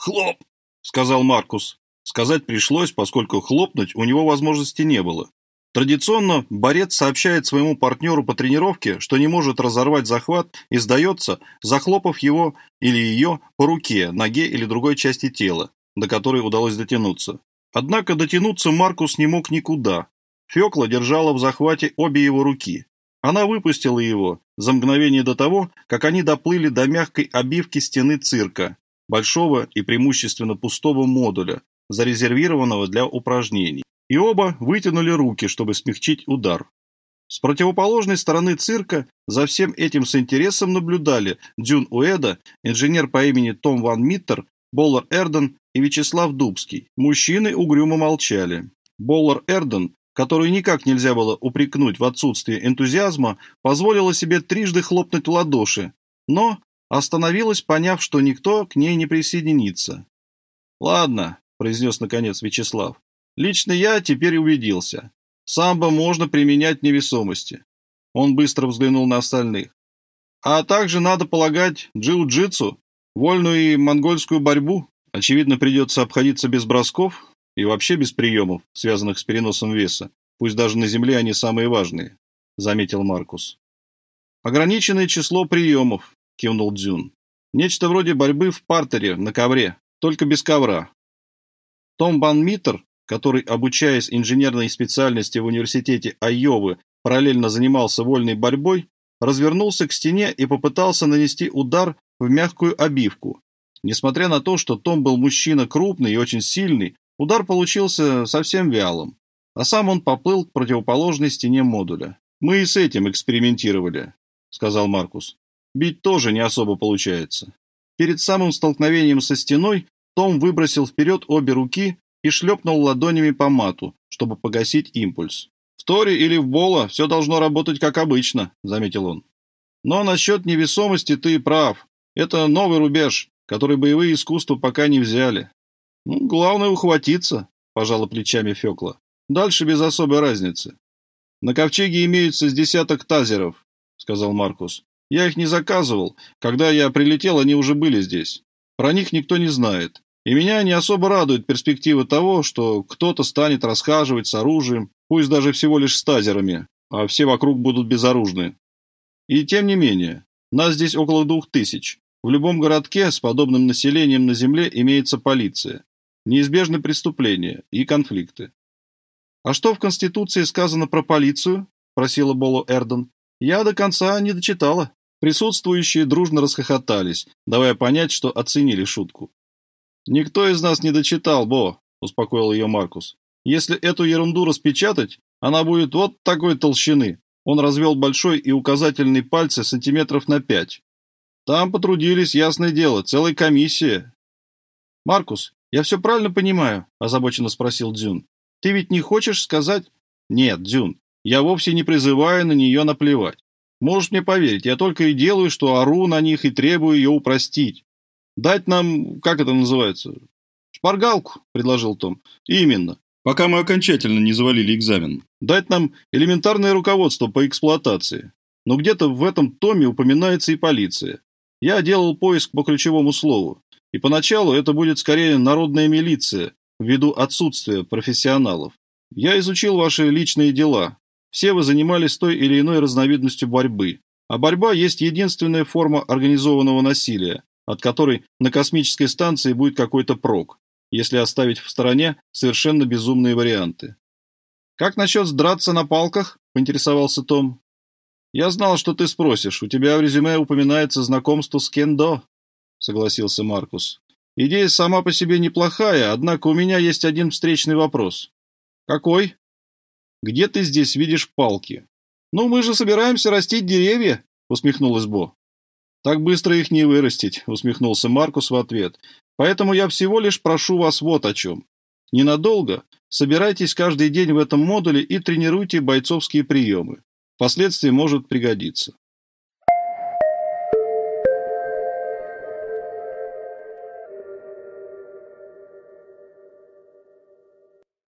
«Хлоп!» — сказал Маркус. Сказать пришлось, поскольку хлопнуть у него возможности не было. Традиционно борец сообщает своему партнеру по тренировке, что не может разорвать захват и сдается, захлопав его или ее по руке, ноге или другой части тела, до которой удалось дотянуться. Однако дотянуться Маркус не мог никуда. Фёкла держала в захвате обе его руки. Она выпустила его за мгновение до того, как они доплыли до мягкой обивки стены цирка, большого и преимущественно пустого модуля, зарезервированного для упражнений и оба вытянули руки, чтобы смягчить удар. С противоположной стороны цирка за всем этим с интересом наблюдали Дюн Уэда, инженер по имени Том Ван Миттер, Боллар Эрден и Вячеслав Дубский. Мужчины угрюмо молчали. Боллар Эрден, которую никак нельзя было упрекнуть в отсутствии энтузиазма, позволила себе трижды хлопнуть в ладоши, но остановилась, поняв, что никто к ней не присоединится. «Ладно», — произнес наконец Вячеслав, Лично я теперь убедился. Самбо можно применять невесомости. Он быстро взглянул на остальных. А также, надо полагать, джиу-джитсу, вольную и монгольскую борьбу. Очевидно, придется обходиться без бросков и вообще без приемов, связанных с переносом веса. Пусть даже на земле они самые важные, заметил Маркус. Ограниченное число приемов, кивнул Дзюн. Нечто вроде борьбы в партере, на ковре, только без ковра. Том Бан Миттер который, обучаясь инженерной специальности в университете Айовы, параллельно занимался вольной борьбой, развернулся к стене и попытался нанести удар в мягкую обивку. Несмотря на то, что Том был мужчина крупный и очень сильный, удар получился совсем вялым, а сам он поплыл к противоположной стене модуля. «Мы и с этим экспериментировали», — сказал Маркус. «Бить тоже не особо получается». Перед самым столкновением со стеной том выбросил вперед обе руки и шлепнул ладонями по мату, чтобы погасить импульс. «В Торе или в Бола все должно работать как обычно», — заметил он. «Но насчет невесомости ты прав. Это новый рубеж, который боевые искусства пока не взяли. Ну, главное ухватиться», — пожала плечами Фекла. «Дальше без особой разницы». «На ковчеге имеются с десяток тазеров», — сказал Маркус. «Я их не заказывал. Когда я прилетел, они уже были здесь. Про них никто не знает. И меня не особо радует перспектива того, что кто-то станет расхаживать с оружием, пусть даже всего лишь с тазерами, а все вокруг будут безоружны. И тем не менее, нас здесь около двух тысяч. В любом городке с подобным населением на земле имеется полиция. Неизбежны преступления и конфликты. «А что в Конституции сказано про полицию?» – просила Боло Эрден. «Я до конца не дочитала». Присутствующие дружно расхохотались, давая понять, что оценили шутку. «Никто из нас не дочитал, Бо», — успокоил ее Маркус. «Если эту ерунду распечатать, она будет вот такой толщины». Он развел большой и указательный пальцы сантиметров на пять. Там потрудились, ясное дело, целая комиссия. «Маркус, я все правильно понимаю?» – озабоченно спросил Дзюн. «Ты ведь не хочешь сказать...» «Нет, Дзюн, я вовсе не призываю на нее наплевать. Можешь мне поверить, я только и делаю, что ору на них и требую ее упростить. Дать нам, как это называется? Шпаргалку, предложил Том. Именно. Пока мы окончательно не завалили экзамен. Дать нам элементарное руководство по эксплуатации. Но где-то в этом томе упоминается и полиция. Я делал поиск по ключевому слову. И поначалу это будет скорее народная милиция, ввиду отсутствия профессионалов. Я изучил ваши личные дела. Все вы занимались той или иной разновидностью борьбы. А борьба есть единственная форма организованного насилия, от которой на космической станции будет какой-то прок, если оставить в стороне совершенно безумные варианты. «Как насчет сдраться на палках?» – поинтересовался Том. «Я знал, что ты спросишь. У тебя в резюме упоминается знакомство с кендо», – согласился Маркус. «Идея сама по себе неплохая, однако у меня есть один встречный вопрос». «Какой?» «Где ты здесь видишь палки?» «Ну, мы же собираемся растить деревья», — усмехнулась Бо. «Так быстро их не вырастить», — усмехнулся Маркус в ответ. «Поэтому я всего лишь прошу вас вот о чем. Ненадолго собирайтесь каждый день в этом модуле и тренируйте бойцовские приемы. Впоследствии может пригодиться».